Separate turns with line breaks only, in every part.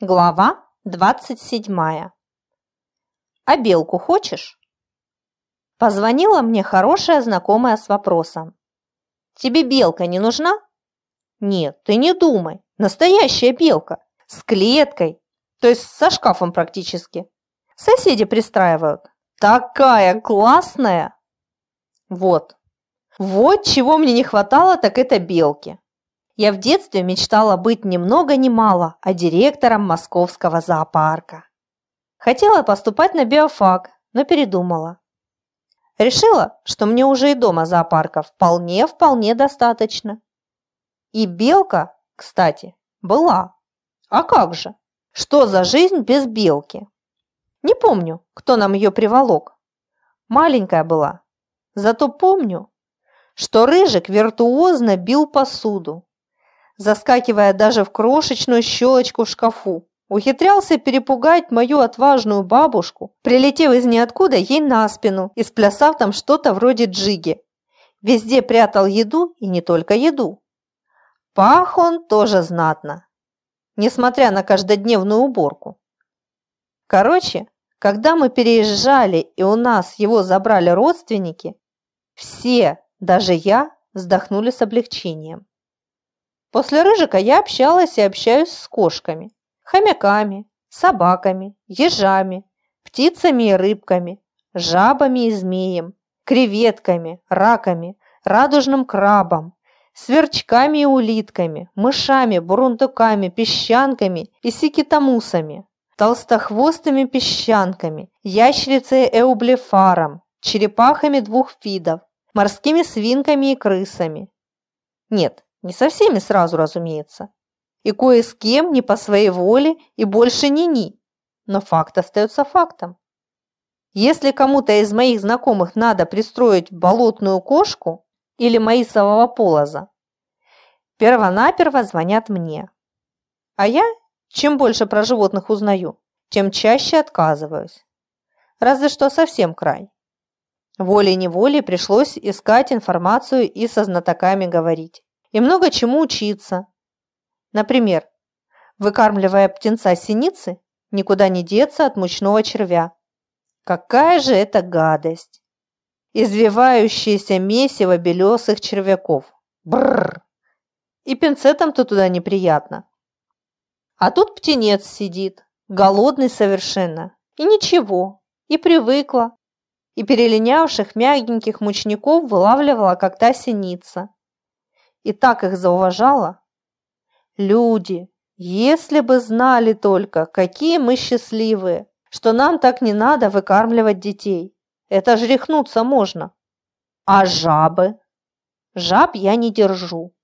Глава двадцать седьмая. «А белку хочешь?» Позвонила мне хорошая знакомая с вопросом. «Тебе белка не нужна?» «Нет, ты не думай. Настоящая белка. С клеткой. То есть со шкафом практически. Соседи пристраивают. Такая классная!» Вот. Вот чего мне не хватало, так это белки. Я в детстве мечтала быть ни много ни мало, а директором московского зоопарка. Хотела поступать на биофак, но передумала. Решила, что мне уже и дома зоопарка вполне-вполне достаточно. И белка, кстати, была. А как же? Что за жизнь без белки? Не помню, кто нам ее приволок. Маленькая была. Зато помню, что Рыжик виртуозно бил посуду, заскакивая даже в крошечную щелочку в шкафу. Ухитрялся перепугать мою отважную бабушку, прилетев из ниоткуда ей на спину и сплясав там что-то вроде джиги. Везде прятал еду и не только еду. Пах он тоже знатно, несмотря на каждодневную уборку. Короче, когда мы переезжали и у нас его забрали родственники, все, даже я, вздохнули с облегчением. После рыжика я общалась и общаюсь с кошками, хомяками, собаками, ежами, птицами и рыбками, жабами и змеем, креветками, раками, радужным крабом, сверчками и улитками, мышами, бурундуками, песчанками и сикитамусами, толстохвостыми песчанками, ящерицей эублефаром, черепахами двух видов, морскими свинками и крысами. Нет, не со всеми сразу, разумеется. И кое с кем не по своей воле и больше ни-ни. Но факт остается фактом. Если кому-то из моих знакомых надо пристроить болотную кошку или маисового полоза, первонаперво звонят мне. А я, чем больше про животных узнаю, тем чаще отказываюсь. Разве что совсем край. Волей-неволей пришлось искать информацию и со знатоками говорить и много чему учиться. Например, выкармливая птенца синицы, никуда не деться от мучного червя. Какая же это гадость! Извивающееся месиво белесых червяков. Бррр! И пинцетом-то туда неприятно. А тут птенец сидит, голодный совершенно. И ничего, и привыкла. И перелинявших мягеньких мучников вылавливала, как та синица и так их зауважала. Люди, если бы знали только, какие мы счастливые, что нам так не надо выкармливать детей. Это ж рехнуться можно. А жабы? Жаб я не держу.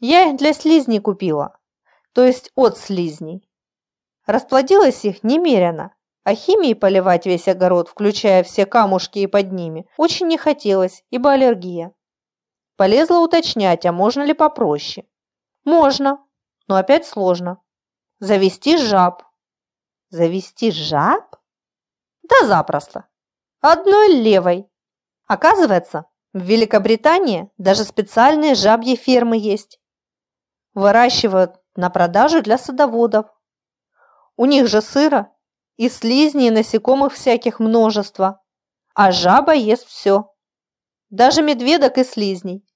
Я их для слизней купила, то есть от слизней. Расплодилось их немерено, а химией поливать весь огород, включая все камушки и под ними, очень не хотелось, ибо аллергия. Полезла уточнять, а можно ли попроще. Можно, но опять сложно. Завести жаб. Завести жаб? Да запросто. Одной левой. Оказывается, в Великобритании даже специальные жабьи фермы есть. Выращивают на продажу для садоводов. У них же сыра и слизней, и насекомых всяких множество. А жаба ест все. Даже медведок и слизней.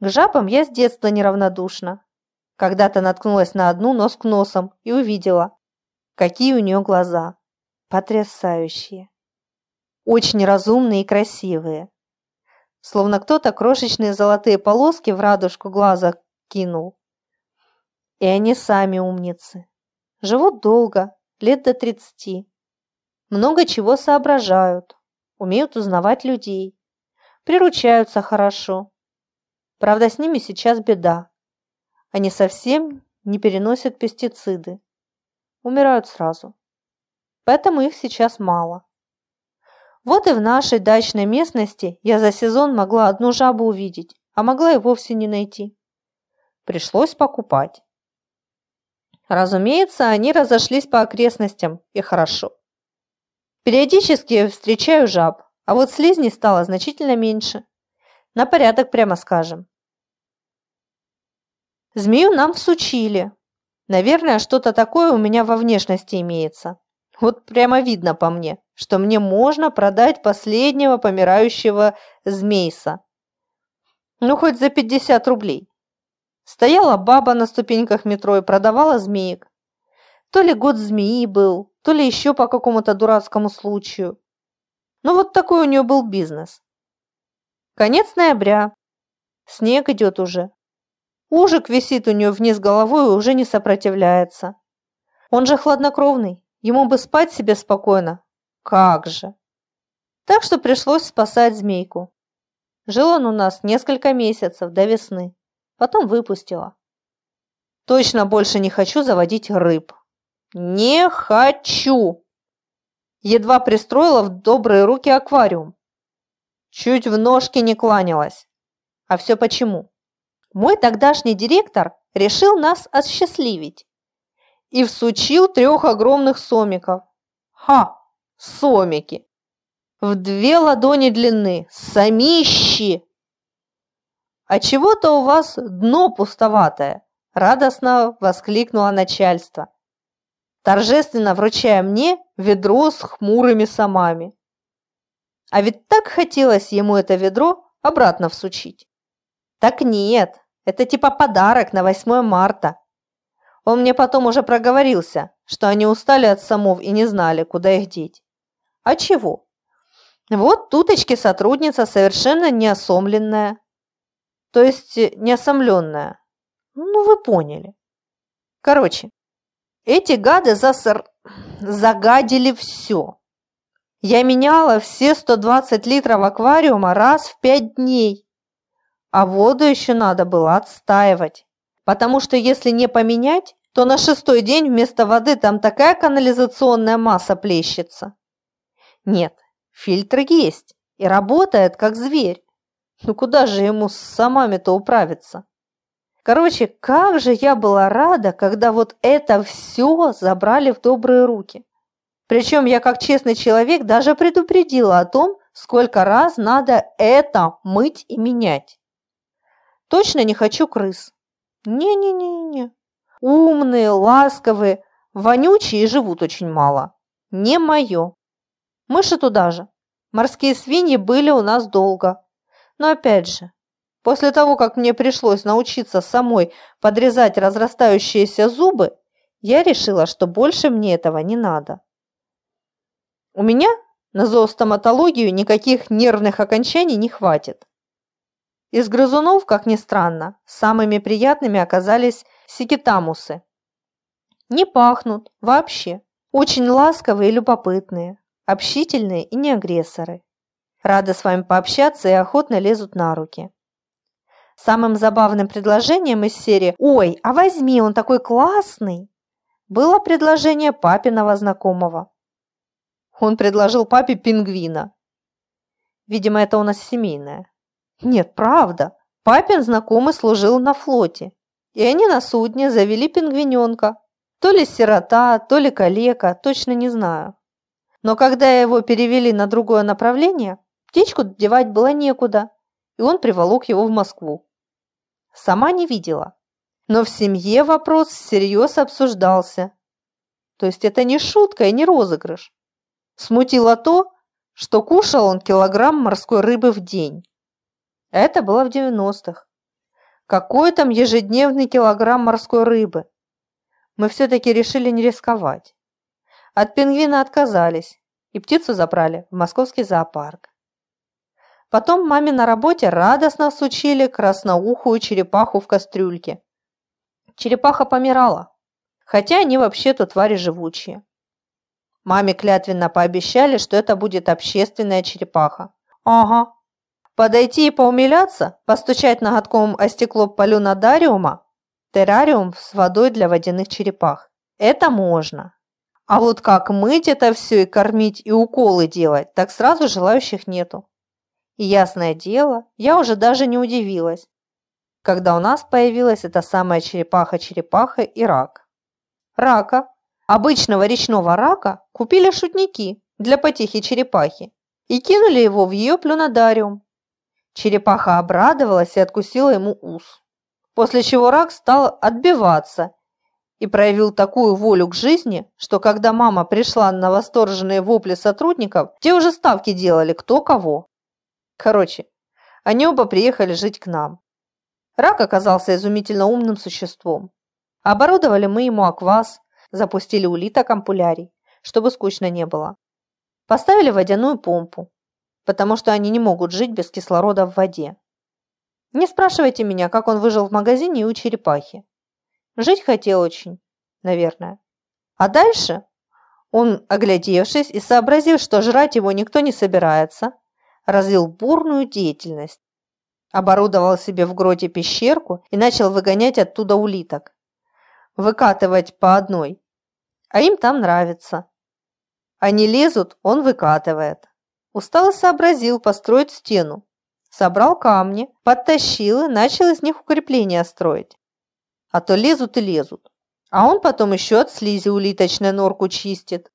К жабам я с детства неравнодушна. Когда-то наткнулась на одну нос к носом и увидела, какие у нее глаза. Потрясающие. Очень разумные и красивые. Словно кто-то крошечные золотые полоски в радужку глаза кинул. И они сами умницы. Живут долго, лет до тридцати. Много чего соображают, умеют узнавать людей, приручаются хорошо, Правда, с ними сейчас беда. Они совсем не переносят пестициды. Умирают сразу. Поэтому их сейчас мало. Вот и в нашей дачной местности я за сезон могла одну жабу увидеть, а могла и вовсе не найти. Пришлось покупать. Разумеется, они разошлись по окрестностям, и хорошо. Периодически встречаю жаб, а вот слизней стало значительно меньше. На порядок, прямо скажем. Змею нам всучили, Наверное, что-то такое у меня во внешности имеется. Вот прямо видно по мне, что мне можно продать последнего помирающего змейса. Ну, хоть за 50 рублей. Стояла баба на ступеньках метро и продавала змеек. То ли год змеи был, то ли еще по какому-то дурацкому случаю. Ну, вот такой у нее был бизнес. Конец ноября. Снег идет уже. Ужик висит у нее вниз головой и уже не сопротивляется. Он же хладнокровный, ему бы спать себе спокойно. Как же! Так что пришлось спасать змейку. Жил он у нас несколько месяцев до весны. Потом выпустила. Точно больше не хочу заводить рыб. Не хочу! Едва пристроила в добрые руки аквариум. Чуть в ножки не кланялась. А все почему? Мой тогдашний директор решил нас осчастливить и всучил трех огромных сомиков. Ха! Сомики! В две ладони длины, самищи! А чего-то у вас дно пустоватое, радостно воскликнуло начальство, торжественно вручая мне ведро с хмурыми самами. А ведь так хотелось ему это ведро обратно всучить. Так нет, это типа подарок на 8 марта. Он мне потом уже проговорился, что они устали от самов и не знали, куда их деть. А чего? Вот туточки сотрудница совершенно неосомленная. То есть неосомленная. Ну, вы поняли. Короче, эти гады засор... загадили все. Я меняла все 120 литров аквариума раз в 5 дней. А воду еще надо было отстаивать. Потому что если не поменять, то на шестой день вместо воды там такая канализационная масса плещется. Нет, фильтр есть и работает как зверь. Ну куда же ему с самами-то управиться? Короче, как же я была рада, когда вот это все забрали в добрые руки. Причем я, как честный человек, даже предупредила о том, сколько раз надо это мыть и менять. Точно не хочу крыс. Не-не-не-не. Умные, ласковые, вонючие и живут очень мало. Не мое. Мыши туда же. Морские свиньи были у нас долго. Но опять же, после того, как мне пришлось научиться самой подрезать разрастающиеся зубы, я решила, что больше мне этого не надо. У меня на зоостоматологию никаких нервных окончаний не хватит. Из грызунов, как ни странно, самыми приятными оказались сикетамусы. Не пахнут вообще. Очень ласковые и любопытные, общительные и не агрессоры. Рады с вами пообщаться и охотно лезут на руки. Самым забавным предложением из серии «Ой, а возьми, он такой классный!» было предложение папиного знакомого. Он предложил папе пингвина. Видимо, это у нас семейное. Нет, правда. Папин знакомый служил на флоте. И они на судне завели пингвиненка. То ли сирота, то ли калека, точно не знаю. Но когда его перевели на другое направление, птичку девать было некуда, и он приволок его в Москву. Сама не видела. Но в семье вопрос всерьез обсуждался. То есть это не шутка и не розыгрыш. Смутило то, что кушал он килограмм морской рыбы в день. Это было в 90-х. Какой там ежедневный килограмм морской рыбы? Мы все-таки решили не рисковать. От пингвина отказались и птицу забрали в московский зоопарк. Потом маме на работе радостно сучили красноухую черепаху в кастрюльке. Черепаха помирала, хотя они вообще-то твари живучие. Маме клятвенно пообещали, что это будет общественная черепаха. Ага, Подойти и поумиляться, постучать ноготком о стекло полюнадариума, террариум с водой для водяных черепах. Это можно. А вот как мыть это все и кормить, и уколы делать, так сразу желающих нету. И ясное дело, я уже даже не удивилась, когда у нас появилась эта самая черепаха-черепаха и рак. Рака, обычного речного рака, купили шутники для потехи черепахи и кинули его в ее плюнодариум, Черепаха обрадовалась и откусила ему ус. После чего рак стал отбиваться и проявил такую волю к жизни, что когда мама пришла на восторженные вопли сотрудников, те уже ставки делали кто кого. Короче, они оба приехали жить к нам. Рак оказался изумительно умным существом. Оборудовали мы ему аквас, запустили улиток ампулярий, чтобы скучно не было. Поставили водяную помпу, потому что они не могут жить без кислорода в воде. Не спрашивайте меня, как он выжил в магазине и у черепахи. Жить хотел очень, наверное. А дальше он, оглядевшись и сообразив, что жрать его никто не собирается, развил бурную деятельность. Оборудовал себе в гроте пещерку и начал выгонять оттуда улиток. Выкатывать по одной. А им там нравится. Они лезут, он выкатывает. Устал и сообразил построить стену. Собрал камни, подтащил и начал из них укрепления строить. А то лезут и лезут. А он потом еще от слизи улиточной норку чистит.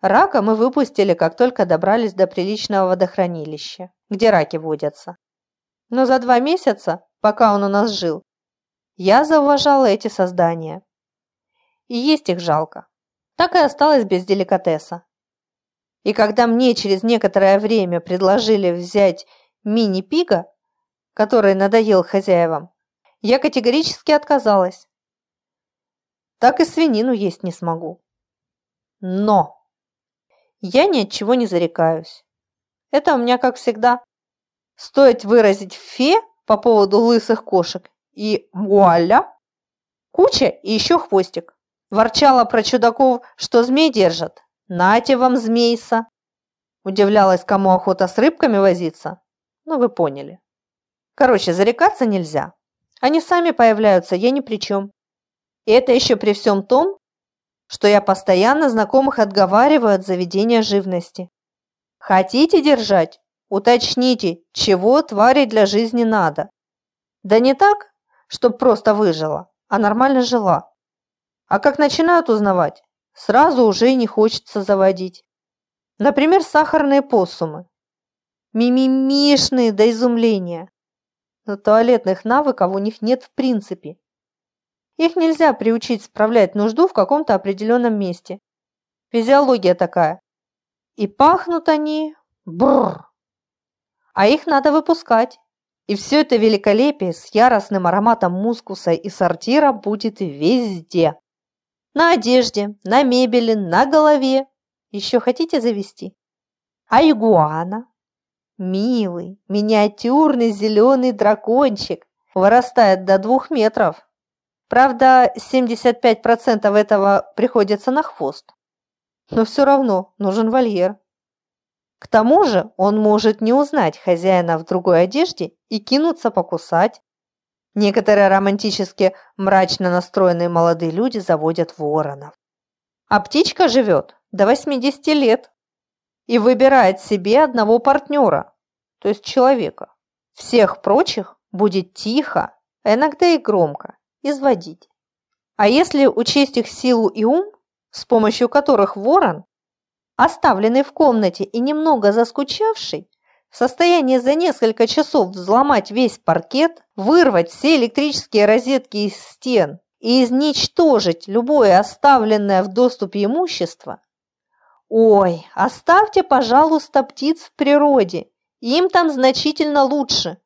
Рака мы выпустили, как только добрались до приличного водохранилища, где раки водятся. Но за два месяца, пока он у нас жил, я зауважала эти создания. И есть их жалко. Так и осталось без деликатеса. И когда мне через некоторое время предложили взять мини-пига, который надоел хозяевам, я категорически отказалась. Так и свинину есть не смогу. Но я ни от чего не зарекаюсь. Это у меня, как всегда, стоит выразить фе по поводу лысых кошек, и вуаля, куча и еще хвостик. Ворчала про чудаков, что змей держат. Нате вам змейса. Удивлялась, кому охота с рыбками возиться. Ну, вы поняли. Короче, зарекаться нельзя. Они сами появляются, я ни при чем. И это еще при всем том, что я постоянно знакомых отговариваю от заведения живности. Хотите держать? Уточните, чего твари для жизни надо. Да не так, чтоб просто выжила, а нормально жила. А как начинают узнавать, сразу уже не хочется заводить. Например, сахарные посумы мимимишные до изумления. Но туалетных навыков у них нет в принципе. Их нельзя приучить справлять нужду в каком-то определенном месте. Физиология такая. И пахнут они... Бррр. А их надо выпускать. И все это великолепие с яростным ароматом мускуса и сортира будет везде. На одежде, на мебели, на голове. Еще хотите завести? А игуана? Милый, миниатюрный зеленый дракончик вырастает до двух метров. Правда, 75% этого приходится на хвост. Но все равно нужен вольер. К тому же он может не узнать хозяина в другой одежде и кинуться покусать. Некоторые романтически мрачно настроенные молодые люди заводят воронов. А птичка живет до 80 лет и выбирает себе одного партнера, то есть человека. Всех прочих будет тихо, а иногда и громко, изводить. А если учесть их силу и ум, с помощью которых ворон, оставленный в комнате и немного заскучавший, в состоянии за несколько часов взломать весь паркет, вырвать все электрические розетки из стен и изничтожить любое оставленное в доступе имущество, Ой, оставьте, пожалуйста, птиц в природе, им там значительно лучше.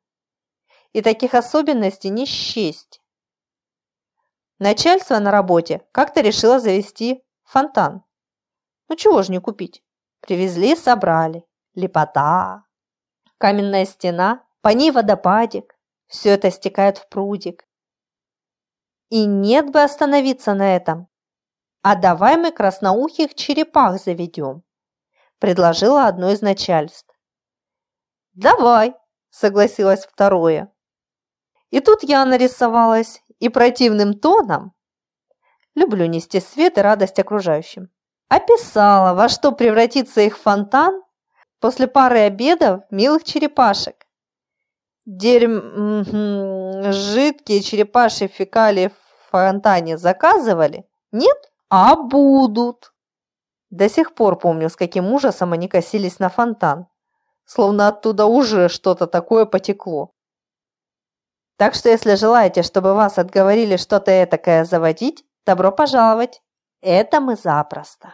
И таких особенностей не счесть. Начальство на работе как-то решило завести фонтан. Ну чего ж не купить? Привезли, собрали. Лепота. Каменная стена, по ней водопадик. Все это стекает в прудик. И нет бы остановиться на этом. «А давай мы красноухих черепах заведем», – предложила одно из начальств. «Давай», – согласилась второе. И тут я нарисовалась и противным тоном, люблю нести свет и радость окружающим, описала, во что превратится их фонтан после пары обедов милых черепашек. Дерьм... жидкие черепашьи фекалии в фонтане заказывали? Нет? А будут. До сих пор помню, с каким ужасом они косились на фонтан, словно оттуда уже что-то такое потекло. Так что если желаете, чтобы вас отговорили что-то этакое заводить, Добро пожаловать! Это мы запросто.